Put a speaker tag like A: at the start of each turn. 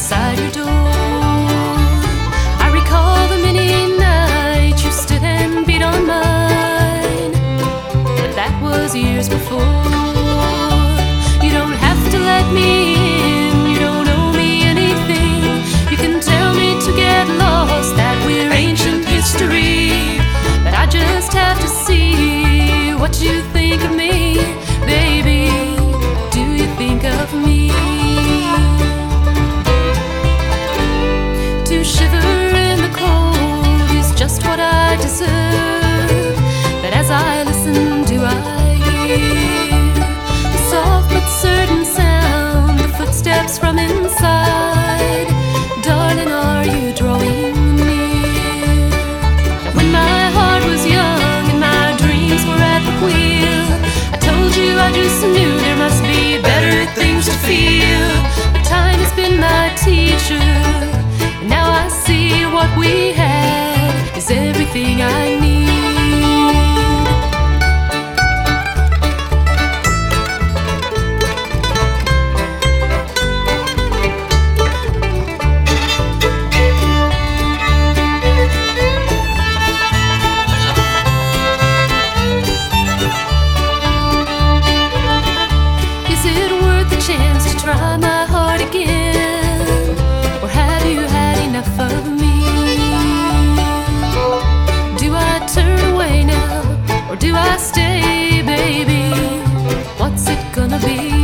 A: saludo. is everything I need. Is it worth the chance to try my heart again? stay, baby? What's it gonna be?